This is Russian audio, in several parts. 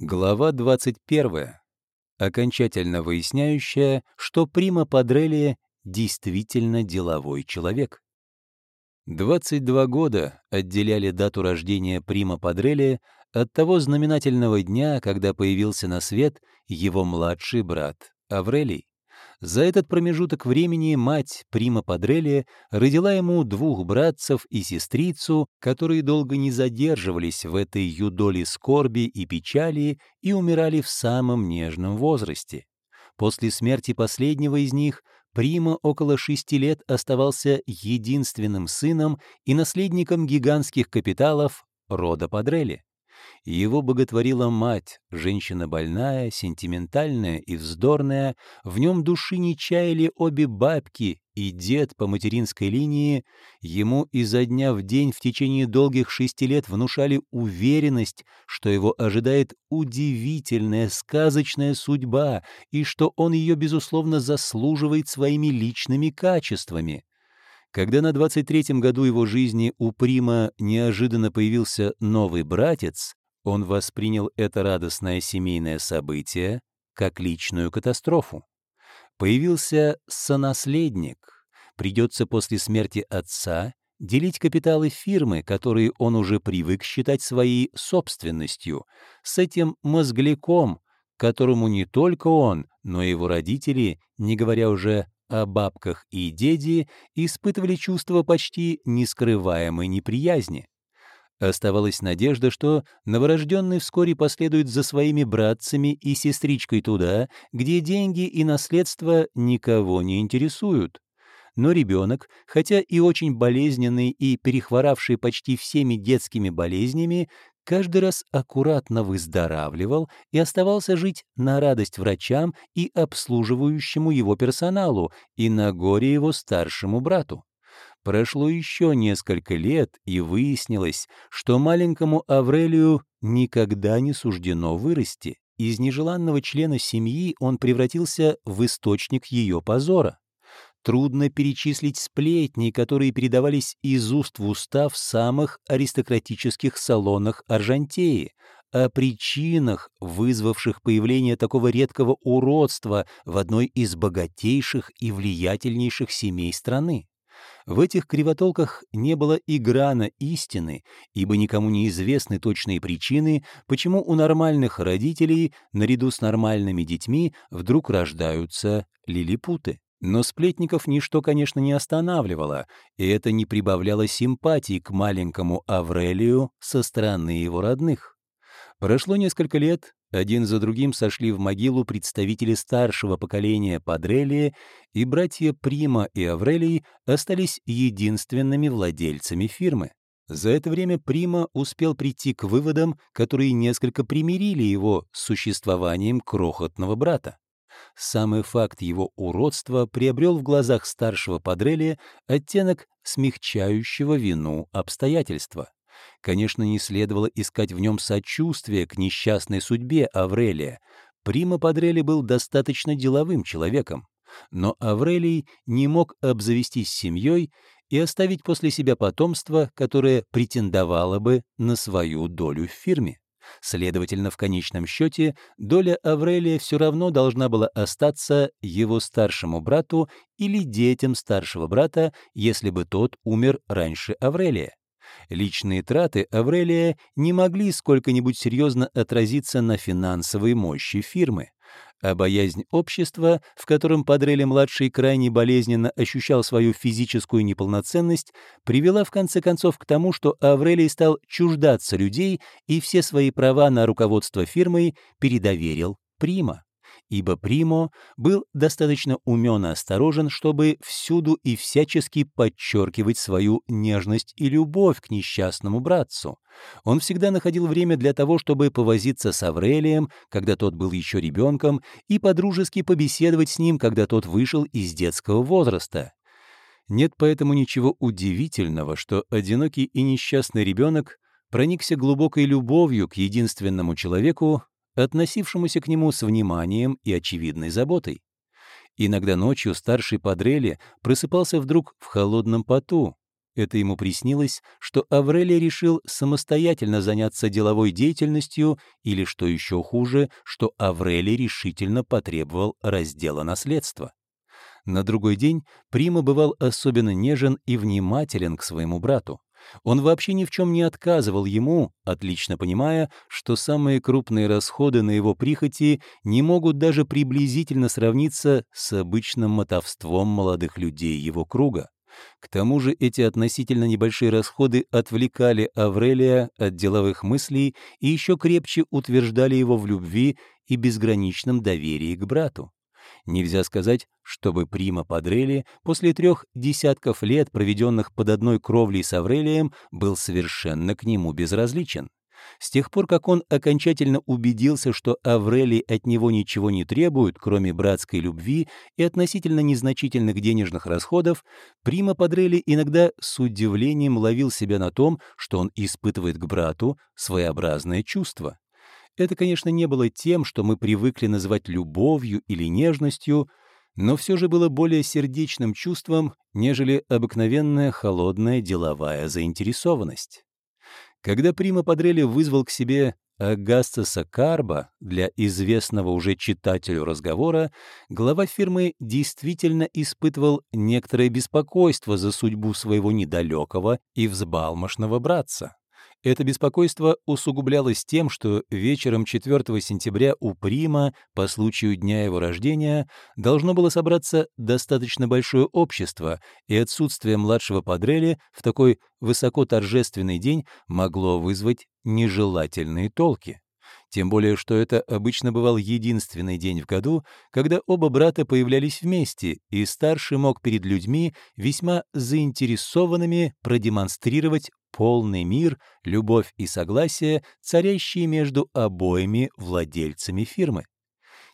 Глава 21. Окончательно выясняющая, что Прима Падрелли действительно деловой человек. 22 года отделяли дату рождения Прима Падрелли от того знаменательного дня, когда появился на свет его младший брат Аврелий. За этот промежуток времени мать Прима Падрелли родила ему двух братцев и сестрицу, которые долго не задерживались в этой юдоле скорби и печали и умирали в самом нежном возрасте. После смерти последнего из них Прима около шести лет оставался единственным сыном и наследником гигантских капиталов рода Падрелли. Его боготворила мать, женщина больная, сентиментальная и вздорная, в нем души не чаяли обе бабки, и дед по материнской линии ему изо дня в день в течение долгих шести лет внушали уверенность, что его ожидает удивительная сказочная судьба и что он ее, безусловно, заслуживает своими личными качествами. Когда на 23-м году его жизни у Прима неожиданно появился новый братец, он воспринял это радостное семейное событие как личную катастрофу. Появился сонаследник. Придется после смерти отца делить капиталы фирмы, которые он уже привык считать своей собственностью, с этим мозгляком, которому не только он, но и его родители, не говоря уже о бабках и деде испытывали чувство почти нескрываемой неприязни. Оставалась надежда, что новорожденный вскоре последует за своими братцами и сестричкой туда, где деньги и наследство никого не интересуют. Но ребенок, хотя и очень болезненный и перехворавший почти всеми детскими болезнями, каждый раз аккуратно выздоравливал и оставался жить на радость врачам и обслуживающему его персоналу, и на горе его старшему брату. Прошло еще несколько лет, и выяснилось, что маленькому Аврелию никогда не суждено вырасти. Из нежеланного члена семьи он превратился в источник ее позора. Трудно перечислить сплетни, которые передавались из уст в уста в самых аристократических салонах Аржантеи, о причинах, вызвавших появление такого редкого уродства в одной из богатейших и влиятельнейших семей страны. В этих кривотолках не было и грана истины, ибо никому не известны точные причины, почему у нормальных родителей, наряду с нормальными детьми, вдруг рождаются лилипуты. Но сплетников ничто, конечно, не останавливало, и это не прибавляло симпатии к маленькому Аврелию со стороны его родных. Прошло несколько лет, один за другим сошли в могилу представители старшего поколения Падрелия, и братья Прима и Аврелий остались единственными владельцами фирмы. За это время Прима успел прийти к выводам, которые несколько примирили его с существованием крохотного брата. Самый факт его уродства приобрел в глазах старшего Падрелия оттенок смягчающего вину обстоятельства. Конечно, не следовало искать в нем сочувствия к несчастной судьбе Аврелия. Прима Падрелли был достаточно деловым человеком. Но Аврелий не мог обзавестись семьей и оставить после себя потомство, которое претендовало бы на свою долю в фирме. Следовательно, в конечном счете, доля Аврелия все равно должна была остаться его старшему брату или детям старшего брата, если бы тот умер раньше Аврелия. Личные траты Аврелия не могли сколько-нибудь серьезно отразиться на финансовой мощи фирмы а боязнь общества, в котором Падрелли-младший крайне болезненно ощущал свою физическую неполноценность, привела в конце концов к тому, что Аврелий стал чуждаться людей и все свои права на руководство фирмой передоверил Прима ибо Примо был достаточно умен и осторожен, чтобы всюду и всячески подчеркивать свою нежность и любовь к несчастному братцу. Он всегда находил время для того, чтобы повозиться с Аврелием, когда тот был еще ребенком, и подружески побеседовать с ним, когда тот вышел из детского возраста. Нет поэтому ничего удивительного, что одинокий и несчастный ребенок проникся глубокой любовью к единственному человеку, относившемуся к нему с вниманием и очевидной заботой. Иногда ночью старший Падрелли просыпался вдруг в холодном поту. это ему приснилось, что Аврелий решил самостоятельно заняться деловой деятельностью или, что еще хуже, что Аврелий решительно потребовал раздела наследства. На другой день Прима бывал особенно нежен и внимателен к своему брату. Он вообще ни в чем не отказывал ему, отлично понимая, что самые крупные расходы на его прихоти не могут даже приблизительно сравниться с обычным мотовством молодых людей его круга. К тому же эти относительно небольшие расходы отвлекали Аврелия от деловых мыслей и еще крепче утверждали его в любви и безграничном доверии к брату. Нельзя сказать, чтобы Прима Падрелли после трех десятков лет, проведенных под одной кровлей с Аврелием, был совершенно к нему безразличен. С тех пор, как он окончательно убедился, что Аврелий от него ничего не требует, кроме братской любви и относительно незначительных денежных расходов, Прима Падрелли иногда с удивлением ловил себя на том, что он испытывает к брату своеобразное чувство. Это, конечно, не было тем, что мы привыкли называть любовью или нежностью, но все же было более сердечным чувством, нежели обыкновенная холодная деловая заинтересованность. Когда Прима Падрелли вызвал к себе Агастаса Карба для известного уже читателю разговора, глава фирмы действительно испытывал некоторое беспокойство за судьбу своего недалекого и взбалмошного братца. Это беспокойство усугублялось тем, что вечером 4 сентября у Прима, по случаю дня его рождения, должно было собраться достаточно большое общество, и отсутствие младшего Падрели в такой высоко торжественный день могло вызвать нежелательные толки. Тем более, что это обычно бывал единственный день в году, когда оба брата появлялись вместе, и старший мог перед людьми весьма заинтересованными продемонстрировать полный мир, любовь и согласие, царящие между обоими владельцами фирмы.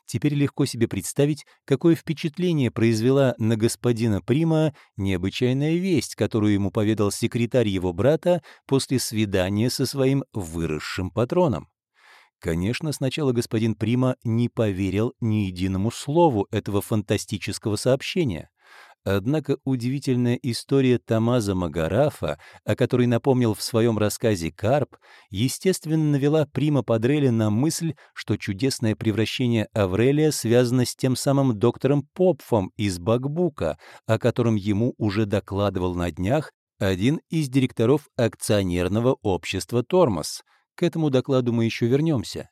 Теперь легко себе представить, какое впечатление произвела на господина Прима необычайная весть, которую ему поведал секретарь его брата после свидания со своим выросшим патроном. Конечно, сначала господин Прима не поверил ни единому слову этого фантастического сообщения. Однако удивительная история Тамаза Магарафа, о которой напомнил в своем рассказе Карп, естественно навела Прима Падрелли на мысль, что чудесное превращение Аврелия связано с тем самым доктором Попфом из Бакбука, о котором ему уже докладывал на днях один из директоров акционерного общества «Тормоз». К этому докладу мы еще вернемся.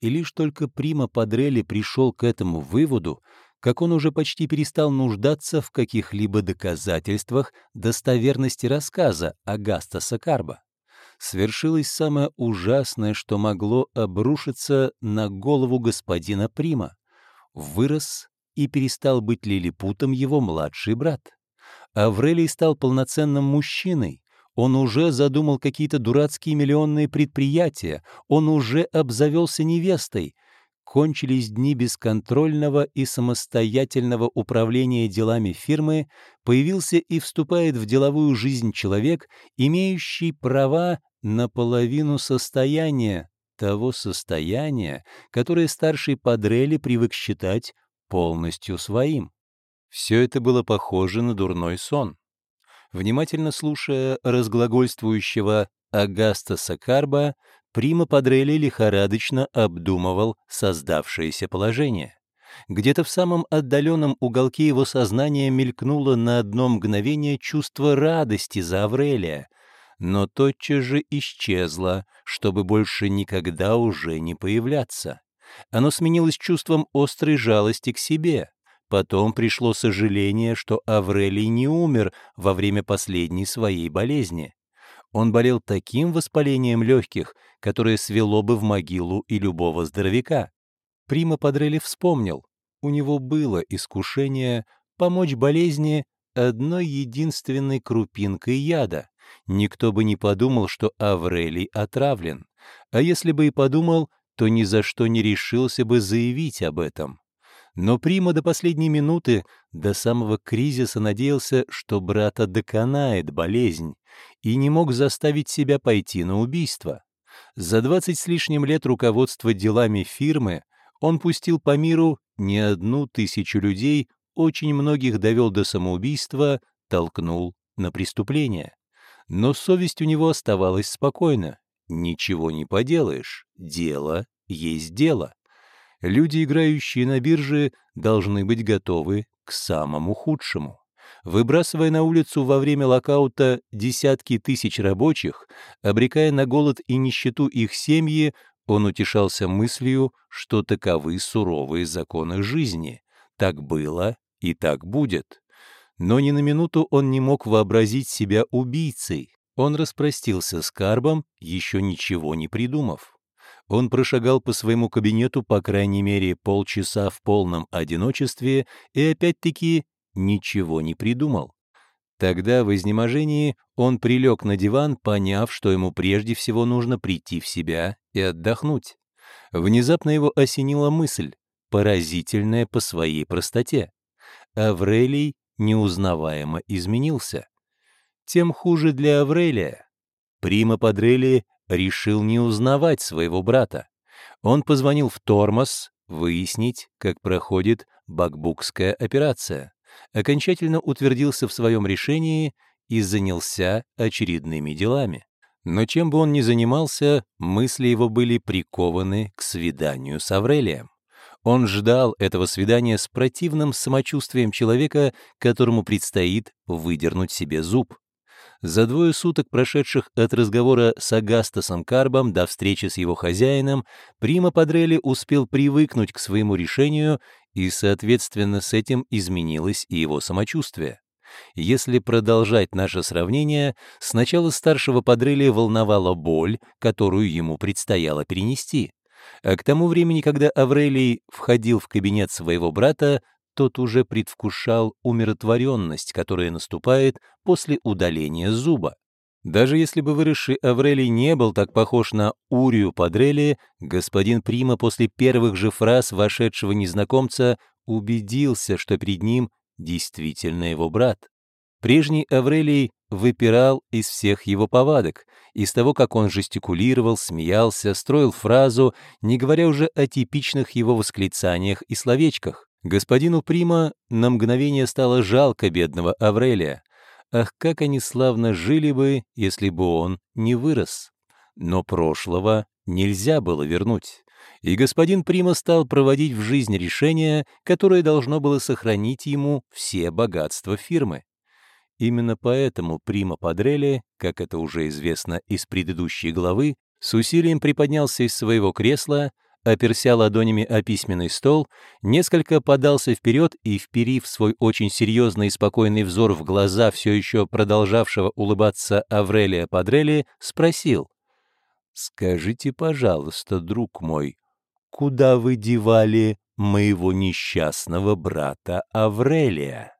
И лишь только Прима Падрелли пришел к этому выводу, как он уже почти перестал нуждаться в каких-либо доказательствах достоверности рассказа Агастаса Карба. Свершилось самое ужасное, что могло обрушиться на голову господина Прима. Вырос и перестал быть лилипутом его младший брат. Аврелий стал полноценным мужчиной, он уже задумал какие-то дурацкие миллионные предприятия, он уже обзавелся невестой, кончились дни бесконтрольного и самостоятельного управления делами фирмы, появился и вступает в деловую жизнь человек, имеющий права на половину состояния, того состояния, которое старший Падрелли привык считать полностью своим. Все это было похоже на дурной сон. Внимательно слушая разглагольствующего Агаста Сакарба, Прима Падрелли лихорадочно обдумывал создавшееся положение. Где-то в самом отдаленном уголке его сознания мелькнуло на одно мгновение чувство радости за Аврелия, но тотчас же исчезло, чтобы больше никогда уже не появляться. Оно сменилось чувством острой жалости к себе. Потом пришло сожаление, что Аврелий не умер во время последней своей болезни. Он болел таким воспалением легких, которое свело бы в могилу и любого здоровяка. Прима Падрелли вспомнил, у него было искушение помочь болезни одной единственной крупинкой яда. Никто бы не подумал, что Аврелий отравлен. А если бы и подумал, то ни за что не решился бы заявить об этом. Но Прима до последней минуты, до самого кризиса надеялся, что брата доконает болезнь, и не мог заставить себя пойти на убийство. За двадцать с лишним лет руководства делами фирмы он пустил по миру не одну тысячу людей, очень многих довел до самоубийства, толкнул на преступление. Но совесть у него оставалась спокойна. Ничего не поделаешь, дело есть дело. Люди, играющие на бирже, должны быть готовы к самому худшему. Выбрасывая на улицу во время локаута десятки тысяч рабочих, обрекая на голод и нищету их семьи, он утешался мыслью, что таковы суровые законы жизни. Так было и так будет. Но ни на минуту он не мог вообразить себя убийцей. Он распростился с Карбом, еще ничего не придумав. Он прошагал по своему кабинету по крайней мере полчаса в полном одиночестве и опять-таки ничего не придумал. Тогда в изнеможении он прилег на диван, поняв, что ему прежде всего нужно прийти в себя и отдохнуть. Внезапно его осенила мысль, поразительная по своей простоте. Аврелий неузнаваемо изменился. Тем хуже для Аврелия. Прима Падрелли решил не узнавать своего брата. Он позвонил в Тормоз выяснить, как проходит бакбукская операция окончательно утвердился в своем решении и занялся очередными делами. Но чем бы он ни занимался, мысли его были прикованы к свиданию с Аврелием. Он ждал этого свидания с противным самочувствием человека, которому предстоит выдернуть себе зуб. За двое суток, прошедших от разговора с Агастасом Карбом до встречи с его хозяином, Прима Падрелли успел привыкнуть к своему решению, и, соответственно, с этим изменилось и его самочувствие. Если продолжать наше сравнение, сначала старшего Падрелли волновала боль, которую ему предстояло перенести. А к тому времени, когда Аврелий входил в кабинет своего брата, тот уже предвкушал умиротворенность, которая наступает после удаления зуба. Даже если бы выросший Аврелий не был так похож на Урию Падрелли, господин Прима после первых же фраз вошедшего незнакомца убедился, что перед ним действительно его брат. Прежний Аврелий выпирал из всех его повадок, из того, как он жестикулировал, смеялся, строил фразу, не говоря уже о типичных его восклицаниях и словечках. Господину Прима на мгновение стало жалко бедного Аврелия. Ах, как они славно жили бы, если бы он не вырос. Но прошлого нельзя было вернуть. И господин Прима стал проводить в жизнь решение, которое должно было сохранить ему все богатства фирмы. Именно поэтому Прима Падрелли, как это уже известно из предыдущей главы, с усилием приподнялся из своего кресла, оперся ладонями о письменный стол, несколько подался вперед и, вперив свой очень серьезный и спокойный взор в глаза все еще продолжавшего улыбаться Аврелия Падрелли, спросил, «Скажите, пожалуйста, друг мой, куда вы девали моего несчастного брата Аврелия?»